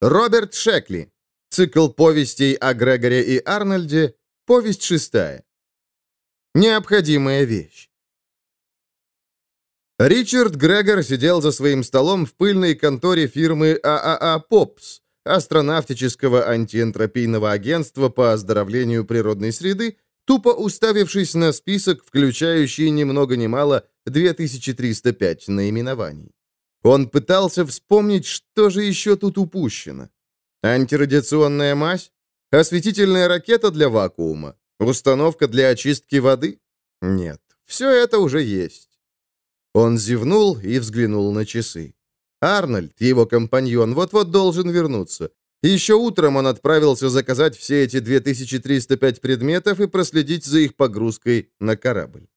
Роберт Шекли. Цикл повестей о Грегоре и Арнольде. Повесть шестая. Необходимая вещь. Ричард Грегор сидел за своим столом в пыльной конторе фирмы ААА «Попс», астронавтического антиэнтропийного агентства по оздоровлению природной среды, тупо уставившись на список, включающий ни много ни мало 2305 наименований. Он пытался вспомнить, что же еще тут упущено. Антирадиационная мазь? Осветительная ракета для вакуума? Установка для очистки воды? Нет, все это уже есть. Он зевнул и взглянул на часы. Арнольд, его компаньон, вот-вот должен вернуться. Еще утром он отправился заказать все эти 2305 предметов и проследить за их погрузкой на корабль.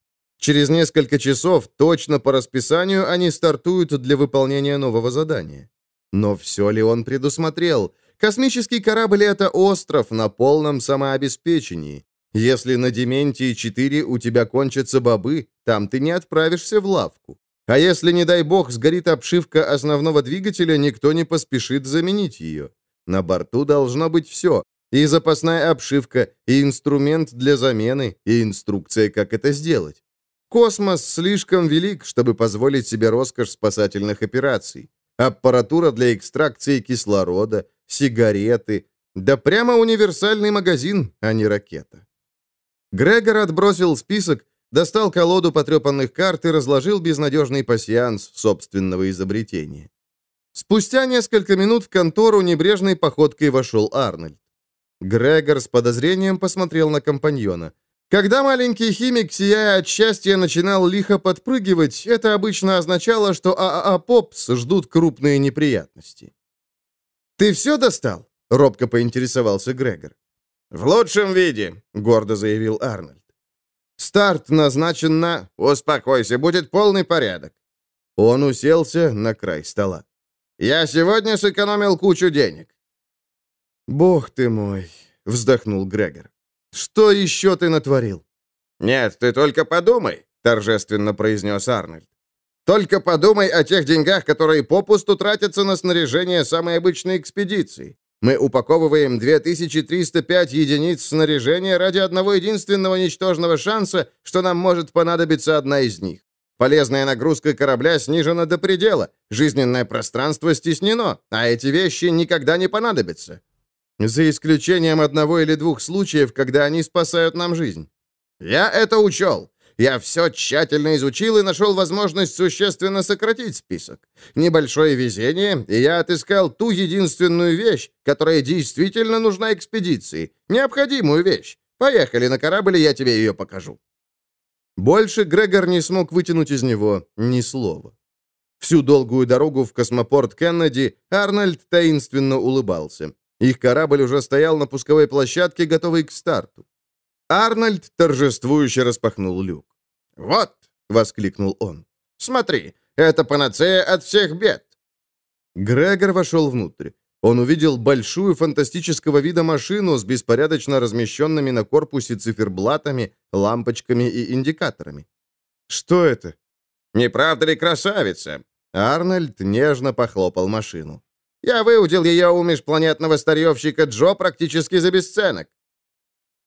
Через несколько часов, точно по расписанию, они стартуют для выполнения нового задания. Но все ли он предусмотрел? Космический корабль — это остров на полном самообеспечении. Если на Дементии-4 у тебя кончатся бобы, там ты не отправишься в лавку. А если, не дай бог, сгорит обшивка основного двигателя, никто не поспешит заменить ее. На борту должно быть все. И запасная обшивка, и инструмент для замены, и инструкция, как это сделать. Космос слишком велик, чтобы позволить себе роскошь спасательных операций. Аппаратура для экстракции кислорода, сигареты. Да прямо универсальный магазин, а не ракета. Грегор отбросил список, достал колоду потрепанных карт и разложил безнадежный пасьянс собственного изобретения. Спустя несколько минут в контору небрежной походкой вошел Арнольд. Грегор с подозрением посмотрел на компаньона. Когда маленький химик, сияя от счастья, начинал лихо подпрыгивать, это обычно означало, что ААА Попс ждут крупные неприятности. «Ты все достал?» — робко поинтересовался Грегор. «В лучшем виде», — гордо заявил Арнольд. «Старт назначен на...» «Успокойся, будет полный порядок». Он уселся на край стола. «Я сегодня сэкономил кучу денег». «Бог ты мой», — вздохнул Грегор. «Что еще ты натворил?» «Нет, ты только подумай», — торжественно произнес Арнольд. «Только подумай о тех деньгах, которые попусту тратятся на снаряжение самой обычной экспедиции. Мы упаковываем 2305 единиц снаряжения ради одного единственного ничтожного шанса, что нам может понадобиться одна из них. Полезная нагрузка корабля снижена до предела, жизненное пространство стеснено, а эти вещи никогда не понадобятся. За исключением одного или двух случаев, когда они спасают нам жизнь. Я это учел. Я все тщательно изучил и нашел возможность существенно сократить список. Небольшое везение, и я отыскал ту единственную вещь, которая действительно нужна экспедиции. Необходимую вещь. Поехали на корабль, я тебе ее покажу». Больше Грегор не смог вытянуть из него ни слова. Всю долгую дорогу в космопорт Кеннеди Арнольд таинственно улыбался. Их корабль уже стоял на пусковой площадке, готовый к старту. Арнольд торжествующе распахнул люк. «Вот!» — воскликнул он. «Смотри, это панацея от всех бед!» Грегор вошел внутрь. Он увидел большую фантастического вида машину с беспорядочно размещенными на корпусе циферблатами, лампочками и индикаторами. «Что это?» «Не правда ли красавица?» Арнольд нежно похлопал машину. «Я выудил ее у межпланетного старьевщика Джо практически за бесценок».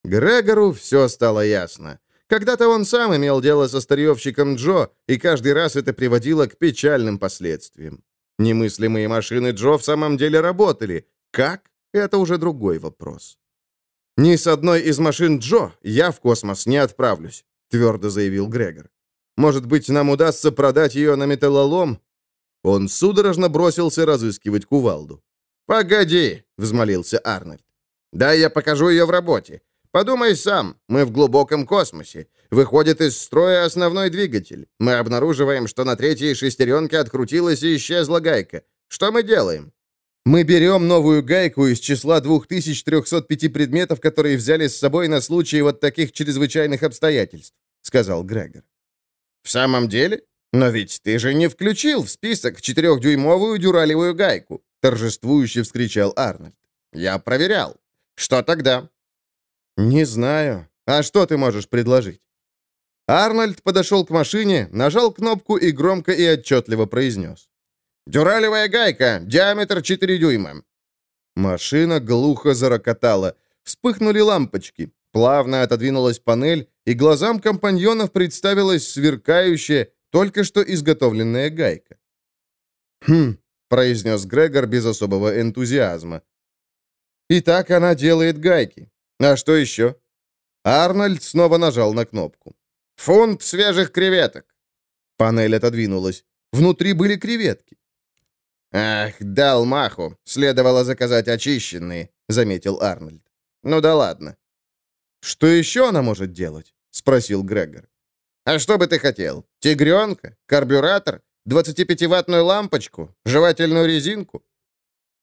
Грегору все стало ясно. Когда-то он сам имел дело со старьевщиком Джо, и каждый раз это приводило к печальным последствиям. Немыслимые машины Джо в самом деле работали. Как? Это уже другой вопрос. «Ни с одной из машин Джо я в космос не отправлюсь», — твердо заявил Грегор. «Может быть, нам удастся продать ее на металлолом?» Он судорожно бросился разыскивать кувалду. «Погоди», — взмолился Арнольд. «Да я покажу ее в работе. Подумай сам, мы в глубоком космосе. Выходит из строя основной двигатель. Мы обнаруживаем, что на третьей шестеренке открутилась и исчезла гайка. Что мы делаем? Мы берем новую гайку из числа 2305 предметов, которые взяли с собой на случай вот таких чрезвычайных обстоятельств, сказал Грегор. В самом деле? Но ведь ты же не включил в список четырехдюймовую дюралевую гайку, торжествующе вскричал Арнольд. Я проверял. Что тогда? «Не знаю. А что ты можешь предложить?» Арнольд подошел к машине, нажал кнопку и громко и отчетливо произнес. «Дюралевая гайка, диаметр 4 дюйма». Машина глухо зарокотала. Вспыхнули лампочки. Плавно отодвинулась панель, и глазам компаньонов представилась сверкающая, только что изготовленная гайка. «Хм», — произнес Грегор без особого энтузиазма. «И так она делает гайки. А что еще?» Арнольд снова нажал на кнопку. «Фунт свежих креветок!» Панель отодвинулась. Внутри были креветки. «Ах, дал маху. Следовало заказать очищенные», — заметил Арнольд. «Ну да ладно». «Что еще она может делать?» — спросил Грегор. «А что бы ты хотел? Тигренка? Карбюратор? 25-ваттную лампочку? Жевательную резинку?»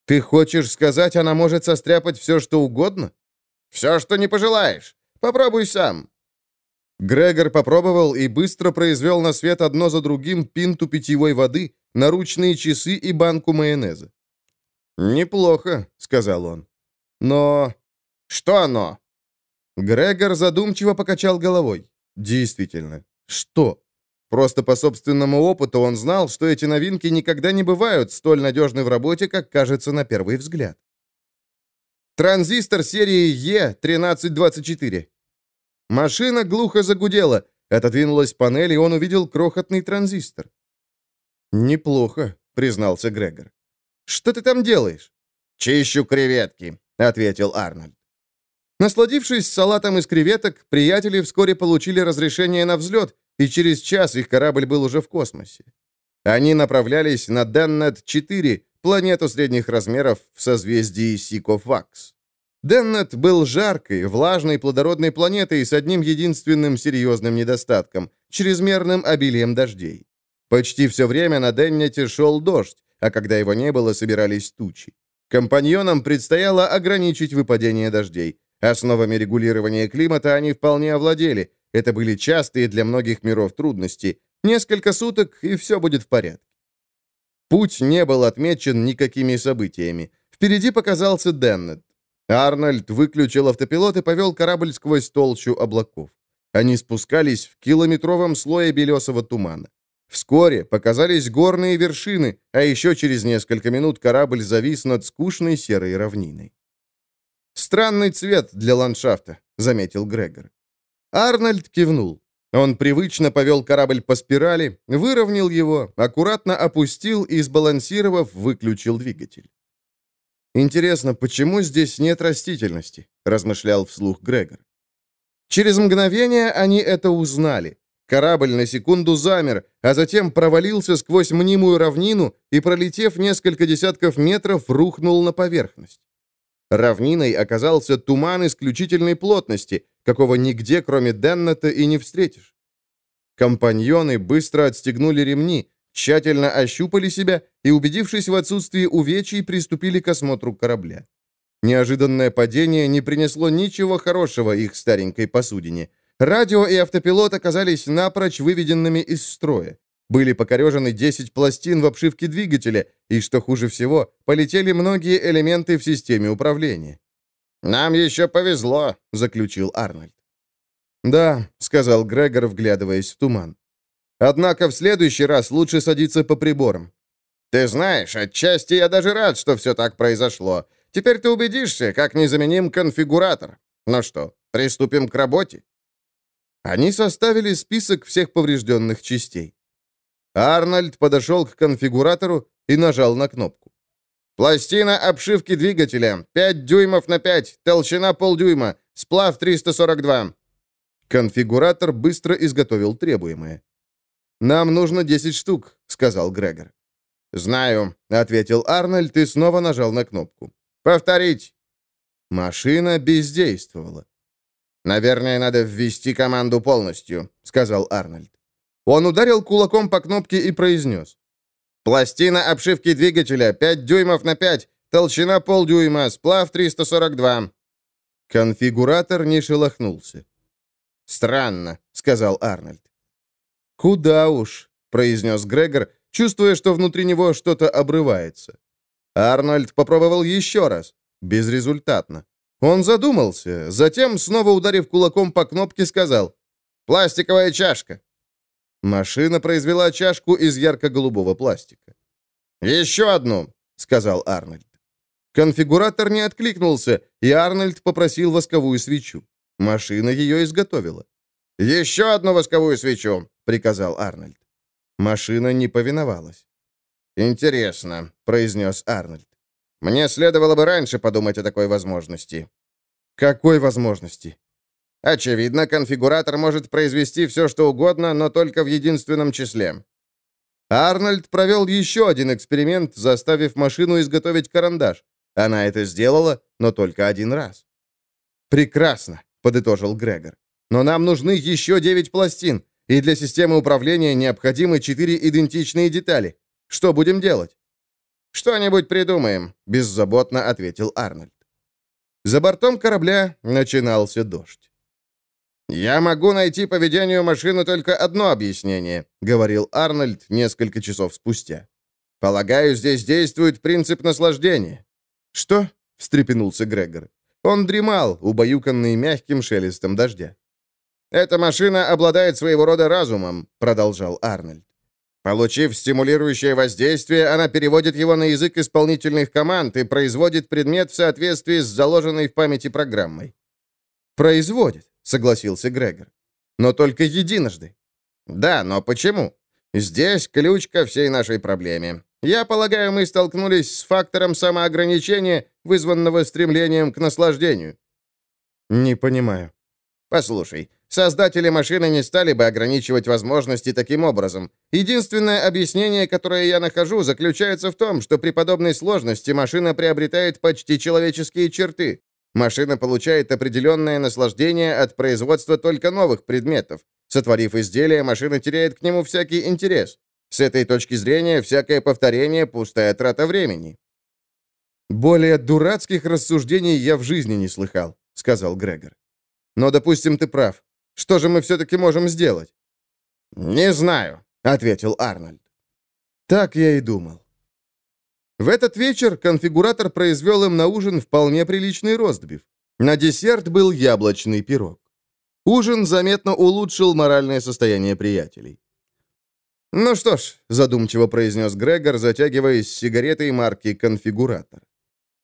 «Ты хочешь сказать, она может состряпать все, что угодно?» «Все, что не пожелаешь. Попробуй сам». Грегор попробовал и быстро произвел на свет одно за другим пинту питьевой воды, наручные часы и банку майонеза. «Неплохо», — сказал он. «Но...» «Что оно?» Грегор задумчиво покачал головой. «Действительно, что?» Просто по собственному опыту он знал, что эти новинки никогда не бывают столь надежны в работе, как кажется на первый взгляд. Транзистор серии Е1324. Машина глухо загудела. Отодвинулась панель, и он увидел крохотный транзистор. «Неплохо», — признался Грегор. «Что ты там делаешь?» «Чищу креветки», — ответил Арнольд. Насладившись салатом из креветок, приятели вскоре получили разрешение на взлет, и через час их корабль был уже в космосе. Они направлялись на Деннет-4, планету средних размеров в созвездии Сикофакс. Деннет был жаркой, влажной, плодородной планетой с одним единственным серьезным недостатком – чрезмерным обилием дождей. Почти все время на Деннете шел дождь, а когда его не было, собирались тучи. Компаньонам предстояло ограничить выпадение дождей. Основами регулирования климата они вполне овладели. Это были частые для многих миров трудности. Несколько суток, и все будет в порядке. Путь не был отмечен никакими событиями. Впереди показался Деннет. Арнольд выключил автопилот и повел корабль сквозь толщу облаков. Они спускались в километровом слое белесого тумана. Вскоре показались горные вершины, а еще через несколько минут корабль завис над скучной серой равниной. «Странный цвет для ландшафта», — заметил Грегор. Арнольд кивнул. Он привычно повел корабль по спирали, выровнял его, аккуратно опустил и, сбалансировав, выключил двигатель. «Интересно, почему здесь нет растительности?» — размышлял вслух Грегор. Через мгновение они это узнали. Корабль на секунду замер, а затем провалился сквозь мнимую равнину и, пролетев несколько десятков метров, рухнул на поверхность. Равниной оказался туман исключительной плотности, какого нигде, кроме Деннета, и не встретишь. Компаньоны быстро отстегнули ремни, тщательно ощупали себя и, убедившись в отсутствии увечий, приступили к осмотру корабля. Неожиданное падение не принесло ничего хорошего их старенькой посудине — Радио и автопилот оказались напрочь выведенными из строя. Были покорежены 10 пластин в обшивке двигателя, и, что хуже всего, полетели многие элементы в системе управления. «Нам еще повезло», — заключил Арнольд. «Да», — сказал Грегор, вглядываясь в туман. «Однако в следующий раз лучше садиться по приборам». «Ты знаешь, отчасти я даже рад, что все так произошло. Теперь ты убедишься, как незаменим конфигуратор. Ну что, приступим к работе?» Они составили список всех поврежденных частей. Арнольд подошел к конфигуратору и нажал на кнопку. «Пластина обшивки двигателя. 5 дюймов на 5, толщина полдюйма, сплав 342». Конфигуратор быстро изготовил требуемое. «Нам нужно 10 штук», — сказал Грегор. «Знаю», — ответил Арнольд и снова нажал на кнопку. «Повторить». Машина бездействовала. «Наверное, надо ввести команду полностью», — сказал Арнольд. Он ударил кулаком по кнопке и произнес. «Пластина обшивки двигателя 5 дюймов на 5, толщина полдюйма, сплав 342». Конфигуратор не шелохнулся. «Странно», — сказал Арнольд. «Куда уж», — произнес Грегор, чувствуя, что внутри него что-то обрывается. Арнольд попробовал еще раз. Безрезультатно. Он задумался, затем, снова ударив кулаком по кнопке, сказал «Пластиковая чашка». Машина произвела чашку из ярко-голубого пластика. «Еще одну», — сказал Арнольд. Конфигуратор не откликнулся, и Арнольд попросил восковую свечу. Машина ее изготовила. «Еще одну восковую свечу!» — приказал Арнольд. Машина не повиновалась. «Интересно», — произнес Арнольд. «Мне следовало бы раньше подумать о такой возможности». «Какой возможности?» «Очевидно, конфигуратор может произвести все, что угодно, но только в единственном числе». Арнольд провел еще один эксперимент, заставив машину изготовить карандаш. Она это сделала, но только один раз. «Прекрасно», — подытожил Грегор. «Но нам нужны еще девять пластин, и для системы управления необходимы четыре идентичные детали. Что будем делать?» «Что-нибудь придумаем», — беззаботно ответил Арнольд. За бортом корабля начинался дождь. «Я могу найти поведению машины только одно объяснение», — говорил Арнольд несколько часов спустя. «Полагаю, здесь действует принцип наслаждения». «Что?» — встрепенулся Грегор. Он дремал, убаюканный мягким шелестом дождя. «Эта машина обладает своего рода разумом», — продолжал Арнольд. Получив стимулирующее воздействие, она переводит его на язык исполнительных команд и производит предмет в соответствии с заложенной в памяти программой. «Производит», — согласился Грегор. «Но только единожды». «Да, но почему? Здесь ключ ко всей нашей проблеме. Я полагаю, мы столкнулись с фактором самоограничения, вызванного стремлением к наслаждению». «Не понимаю». «Послушай, Создатели машины не стали бы ограничивать возможности таким образом. Единственное объяснение, которое я нахожу, заключается в том, что при подобной сложности машина приобретает почти человеческие черты. Машина получает определенное наслаждение от производства только новых предметов. Сотворив изделие, машина теряет к нему всякий интерес. С этой точки зрения, всякое повторение – пустая трата времени. «Более дурацких рассуждений я в жизни не слыхал», — сказал Грегор. «Но, допустим, ты прав. Что же мы все-таки можем сделать?» «Не знаю», — ответил Арнольд. Так я и думал. В этот вечер конфигуратор произвел им на ужин вполне приличный ростбиф. На десерт был яблочный пирог. Ужин заметно улучшил моральное состояние приятелей. «Ну что ж», — задумчиво произнес Грегор, затягиваясь сигаретой марки «Конфигуратор».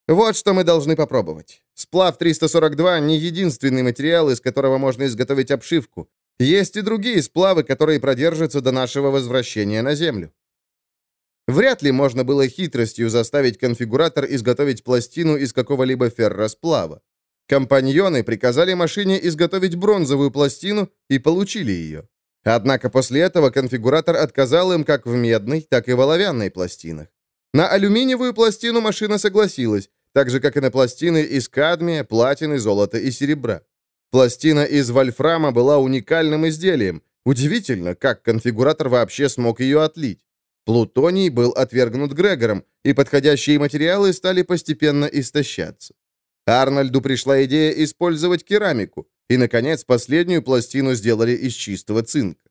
Вот что мы должны попробовать. Сплав 342 не единственный материал, из которого можно изготовить обшивку. Есть и другие сплавы, которые продержатся до нашего возвращения на Землю. Вряд ли можно было хитростью заставить конфигуратор изготовить пластину из какого-либо ферросплава. Компаньоны приказали машине изготовить бронзовую пластину и получили ее. Однако после этого конфигуратор отказал им как в медной, так и в оловянной пластинах. На алюминиевую пластину машина согласилась, так же, как и на пластины из кадмия, платины, золота и серебра. Пластина из вольфрама была уникальным изделием. Удивительно, как конфигуратор вообще смог ее отлить. Плутоний был отвергнут Грегором, и подходящие материалы стали постепенно истощаться. Арнольду пришла идея использовать керамику, и, наконец, последнюю пластину сделали из чистого цинка.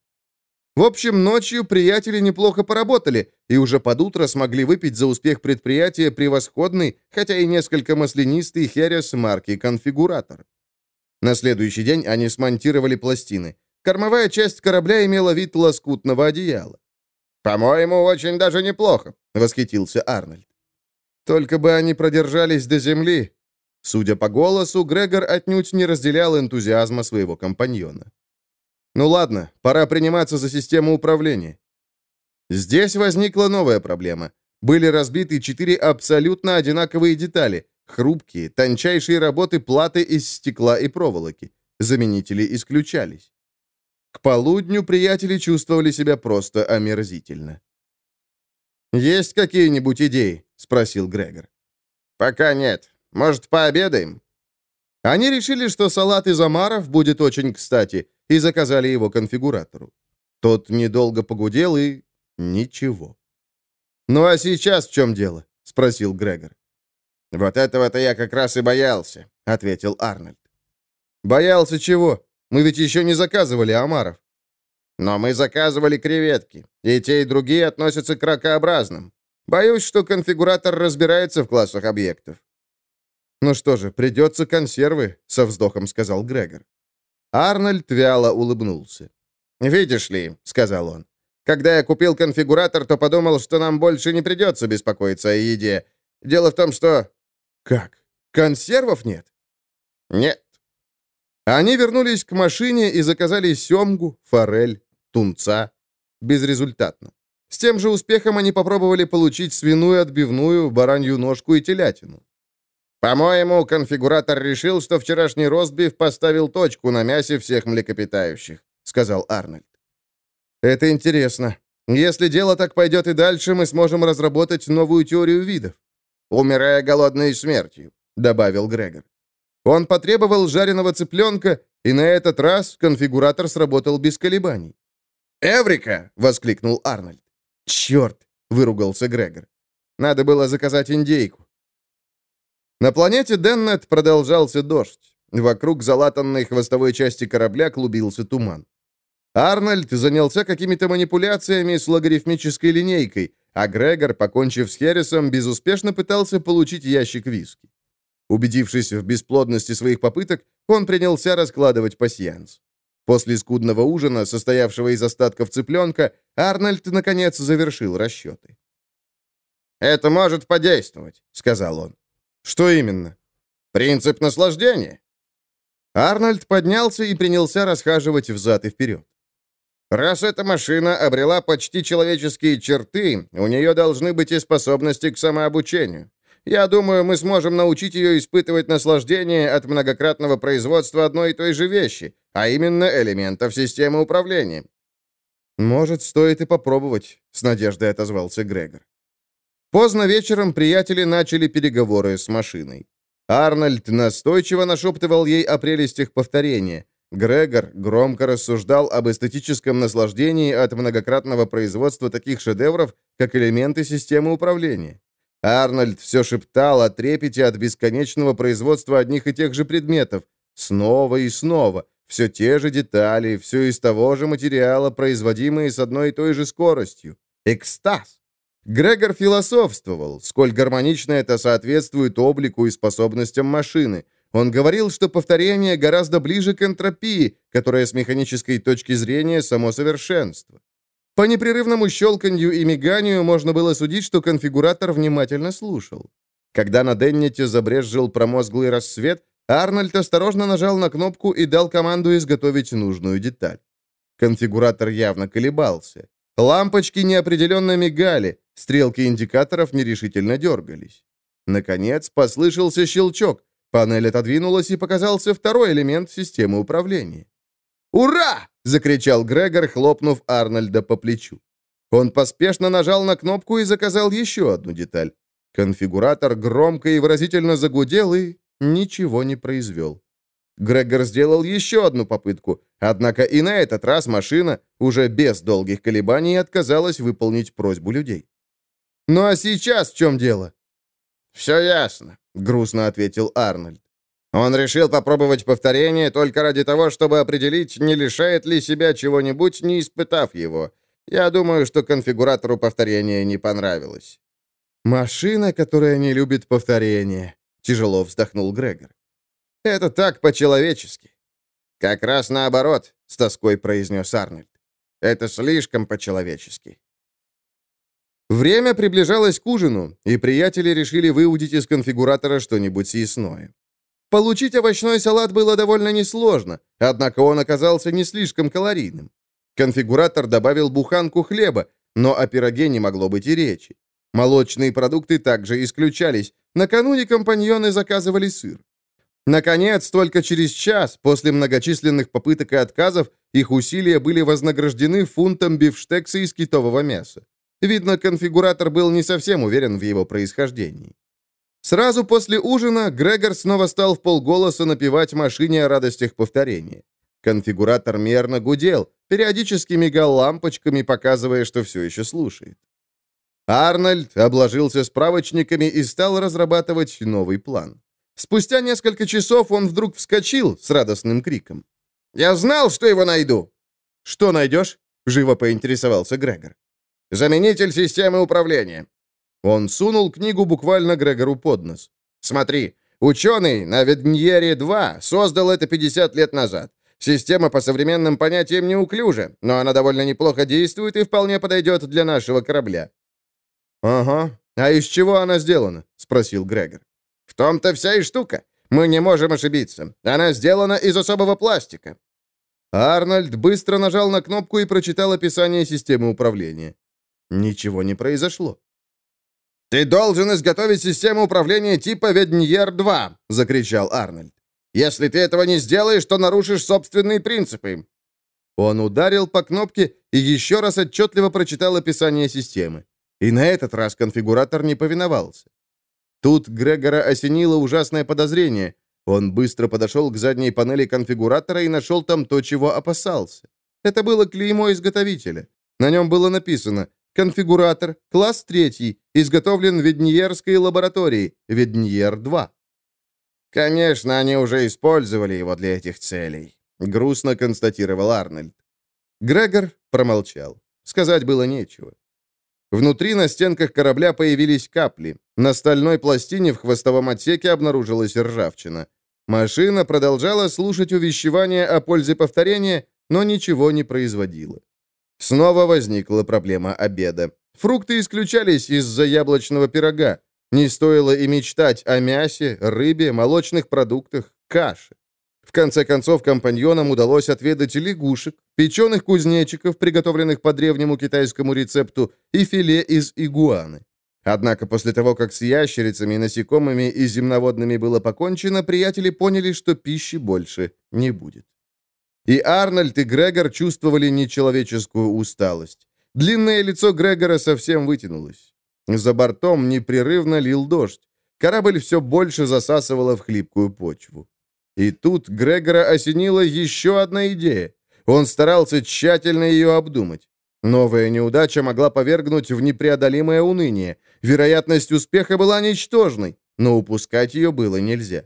В общем, ночью приятели неплохо поработали и уже под утро смогли выпить за успех предприятия превосходный, хотя и несколько маслянистый херес марки «Конфигуратор». На следующий день они смонтировали пластины. Кормовая часть корабля имела вид лоскутного одеяла. «По-моему, очень даже неплохо», — восхитился Арнольд. «Только бы они продержались до земли». Судя по голосу, Грегор отнюдь не разделял энтузиазма своего компаньона. Ну ладно, пора приниматься за систему управления. Здесь возникла новая проблема. Были разбиты четыре абсолютно одинаковые детали, хрупкие, тончайшие работы платы из стекла и проволоки. Заменители исключались. К полудню приятели чувствовали себя просто омерзительно. «Есть какие-нибудь идеи?» — спросил Грегор. «Пока нет. Может, пообедаем?» Они решили, что салат из омаров будет очень кстати, и заказали его конфигуратору. Тот недолго погудел и... ничего. «Ну а сейчас в чем дело?» — спросил Грегор. «Вот этого-то я как раз и боялся», — ответил Арнольд. «Боялся чего? Мы ведь еще не заказывали омаров». «Но мы заказывали креветки, и те, и другие относятся к ракообразным. Боюсь, что конфигуратор разбирается в классах объектов». «Ну что же, придется консервы», — со вздохом сказал Грегор. Арнольд вяло улыбнулся. «Видишь ли», — сказал он, — «когда я купил конфигуратор, то подумал, что нам больше не придется беспокоиться о еде. Дело в том, что...» «Как? Консервов нет?» «Нет». Они вернулись к машине и заказали семгу, форель, тунца. Безрезультатно. С тем же успехом они попробовали получить свиную отбивную, баранью ножку и телятину. «По-моему, конфигуратор решил, что вчерашний ростбиф поставил точку на мясе всех млекопитающих», — сказал Арнольд. «Это интересно. Если дело так пойдет и дальше, мы сможем разработать новую теорию видов». «Умирая голодной смертью», — добавил Грегор. Он потребовал жареного цыпленка, и на этот раз конфигуратор сработал без колебаний. «Эврика!» — воскликнул Арнольд. «Черт!» — выругался Грегор. «Надо было заказать индейку». На планете Деннет продолжался дождь. Вокруг залатанной хвостовой части корабля клубился туман. Арнольд занялся какими-то манипуляциями с логарифмической линейкой, а Грегор, покончив с Херрисом, безуспешно пытался получить ящик виски. Убедившись в бесплодности своих попыток, он принялся раскладывать пасьянс. После скудного ужина, состоявшего из остатков цыпленка, Арнольд, наконец, завершил расчеты. «Это может подействовать», — сказал он. «Что именно?» «Принцип наслаждения». Арнольд поднялся и принялся расхаживать взад и вперед. «Раз эта машина обрела почти человеческие черты, у нее должны быть и способности к самообучению. Я думаю, мы сможем научить ее испытывать наслаждение от многократного производства одной и той же вещи, а именно элементов системы управления». «Может, стоит и попробовать», — с надеждой отозвался Грегор. Поздно вечером приятели начали переговоры с машиной. Арнольд настойчиво нашептывал ей о прелестях повторения. Грегор громко рассуждал об эстетическом наслаждении от многократного производства таких шедевров, как элементы системы управления. Арнольд все шептал о трепете от бесконечного производства одних и тех же предметов, снова и снова, все те же детали, все из того же материала, производимые с одной и той же скоростью. Экстаз! Грегор философствовал, сколь гармонично это соответствует облику и способностям машины. Он говорил, что повторение гораздо ближе к энтропии, которая с механической точки зрения само совершенство. По непрерывному щелканью и миганию можно было судить, что конфигуратор внимательно слушал. Когда на Деннете забрезжил промозглый рассвет, Арнольд осторожно нажал на кнопку и дал команду изготовить нужную деталь. Конфигуратор явно колебался. Лампочки неопределенно мигали, стрелки индикаторов нерешительно дергались. Наконец послышался щелчок, панель отодвинулась и показался второй элемент системы управления. «Ура!» — закричал Грегор, хлопнув Арнольда по плечу. Он поспешно нажал на кнопку и заказал еще одну деталь. Конфигуратор громко и выразительно загудел и ничего не произвел. Грегор сделал еще одну попытку, однако и на этот раз машина, уже без долгих колебаний, отказалась выполнить просьбу людей. «Ну а сейчас в чем дело?» «Все ясно», — грустно ответил Арнольд. Он решил попробовать повторение только ради того, чтобы определить, не лишает ли себя чего-нибудь, не испытав его. Я думаю, что конфигуратору повторения не понравилось. «Машина, которая не любит повторения», — тяжело вздохнул Грегор. «Это так по-человечески». «Как раз наоборот», — с тоской произнес Арнольд. «Это слишком по-человечески». Время приближалось к ужину, и приятели решили выудить из конфигуратора что-нибудь съестное. Получить овощной салат было довольно несложно, однако он оказался не слишком калорийным. Конфигуратор добавил буханку хлеба, но о пироге не могло быть и речи. Молочные продукты также исключались. Накануне компаньоны заказывали сыр. Наконец, только через час, после многочисленных попыток и отказов, их усилия были вознаграждены фунтом бифштекса из китового мяса. Видно, конфигуратор был не совсем уверен в его происхождении. Сразу после ужина Грегор снова стал в полголоса напевать машине о радостях повторения. Конфигуратор мерно гудел, периодически мигал лампочками, показывая, что все еще слушает. Арнольд обложился справочниками и стал разрабатывать новый план. Спустя несколько часов он вдруг вскочил с радостным криком. «Я знал, что его найду!» «Что найдешь?» — живо поинтересовался Грегор. «Заменитель системы управления. Он сунул книгу буквально Грегору под нос. «Смотри, ученый на Ведньере-2 создал это 50 лет назад. Система по современным понятиям неуклюжа, но она довольно неплохо действует и вполне подойдет для нашего корабля». «Ага. А из чего она сделана?» — спросил Грегор. «В том-то вся и штука. Мы не можем ошибиться. Она сделана из особого пластика». Арнольд быстро нажал на кнопку и прочитал описание системы управления. Ничего не произошло. «Ты должен изготовить систему управления типа Ведньер-2!» — закричал Арнольд. «Если ты этого не сделаешь, то нарушишь собственные принципы». Он ударил по кнопке и еще раз отчетливо прочитал описание системы. И на этот раз конфигуратор не повиновался. Тут Грегора осенило ужасное подозрение. Он быстро подошел к задней панели конфигуратора и нашел там то, чего опасался. Это было клеймо изготовителя. На нем было написано «Конфигуратор, класс 3, изготовлен в Ведньерской лаборатории, Ведньер-2». «Конечно, они уже использовали его для этих целей», — грустно констатировал Арнольд. Грегор промолчал. Сказать было нечего. Внутри на стенках корабля появились капли. На стальной пластине в хвостовом отсеке обнаружилась ржавчина. Машина продолжала слушать увещевания о пользе повторения, но ничего не производила. Снова возникла проблема обеда. Фрукты исключались из-за яблочного пирога. Не стоило и мечтать о мясе, рыбе, молочных продуктах, каше. В конце концов, компаньонам удалось отведать лягушек, печеных кузнечиков, приготовленных по древнему китайскому рецепту, и филе из игуаны. Однако после того, как с ящерицами, насекомыми и земноводными было покончено, приятели поняли, что пищи больше не будет. И Арнольд, и Грегор чувствовали нечеловеческую усталость. Длинное лицо Грегора совсем вытянулось. За бортом непрерывно лил дождь. Корабль все больше засасывало в хлипкую почву. И тут Грегора осенила еще одна идея. Он старался тщательно ее обдумать. Новая неудача могла повергнуть в непреодолимое уныние. Вероятность успеха была ничтожной, но упускать ее было нельзя.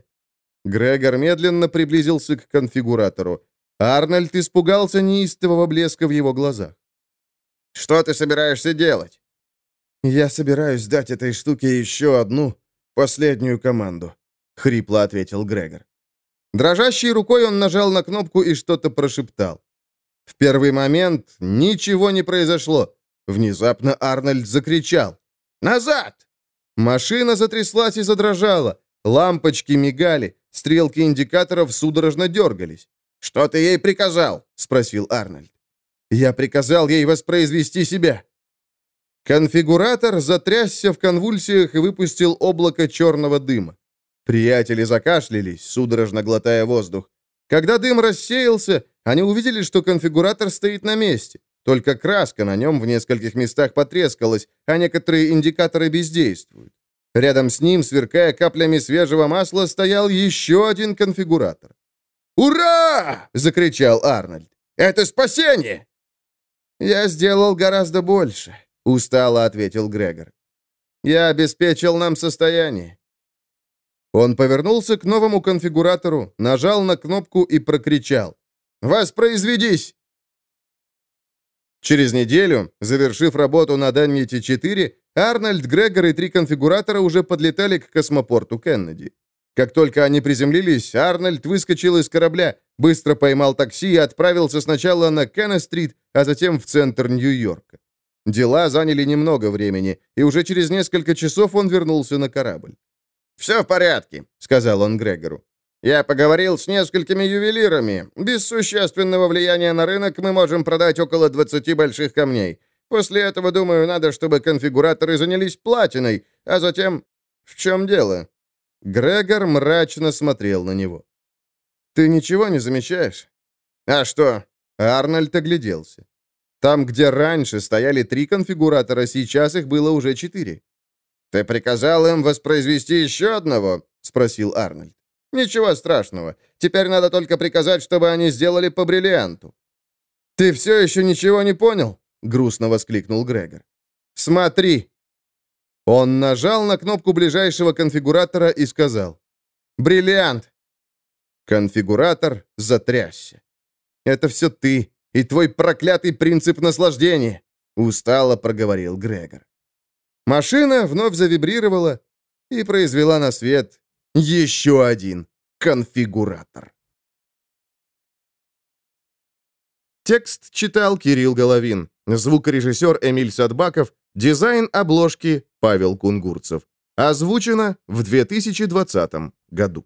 Грегор медленно приблизился к конфигуратору. Арнольд испугался неистового блеска в его глазах. «Что ты собираешься делать?» «Я собираюсь дать этой штуке еще одну, последнюю команду», — хрипло ответил Грегор. Дрожащей рукой он нажал на кнопку и что-то прошептал. В первый момент ничего не произошло. Внезапно Арнольд закричал. «Назад!» Машина затряслась и задрожала. Лампочки мигали, стрелки индикаторов судорожно дергались. «Что ты ей приказал?» — спросил Арнольд. «Я приказал ей воспроизвести себя». Конфигуратор затрясся в конвульсиях и выпустил облако черного дыма. Приятели закашлялись, судорожно глотая воздух. Когда дым рассеялся, они увидели, что конфигуратор стоит на месте. Только краска на нем в нескольких местах потрескалась, а некоторые индикаторы бездействуют. Рядом с ним, сверкая каплями свежего масла, стоял еще один конфигуратор. «Ура!» — закричал Арнольд. «Это спасение!» «Я сделал гораздо больше», — устало ответил Грегор. «Я обеспечил нам состояние. Он повернулся к новому конфигуратору, нажал на кнопку и прокричал. «Воспроизведись!» Через неделю, завершив работу на Данмите-4, Арнольд, Грегор и три конфигуратора уже подлетали к космопорту Кеннеди. Как только они приземлились, Арнольд выскочил из корабля, быстро поймал такси и отправился сначала на Кеннестрит, а затем в центр Нью-Йорка. Дела заняли немного времени, и уже через несколько часов он вернулся на корабль. «Все в порядке», — сказал он Грегору. «Я поговорил с несколькими ювелирами. Без существенного влияния на рынок мы можем продать около 20 больших камней. После этого, думаю, надо, чтобы конфигураторы занялись платиной, а затем... В чем дело?» Грегор мрачно смотрел на него. «Ты ничего не замечаешь?» «А что?» Арнольд огляделся. Там, где раньше стояли три конфигуратора, сейчас их было уже четыре. «Ты приказал им воспроизвести еще одного?» — спросил Арнольд. «Ничего страшного. Теперь надо только приказать, чтобы они сделали по бриллианту». «Ты все еще ничего не понял?» — грустно воскликнул Грегор. «Смотри!» Он нажал на кнопку ближайшего конфигуратора и сказал. «Бриллиант!» Конфигуратор затрясся. «Это все ты и твой проклятый принцип наслаждения!» — устало проговорил Грегор. Машина вновь завибрировала и произвела на свет еще один конфигуратор. Текст читал Кирилл Головин, звукорежиссер Эмиль Садбаков, дизайн обложки Павел Кунгурцев. Озвучено в 2020 году.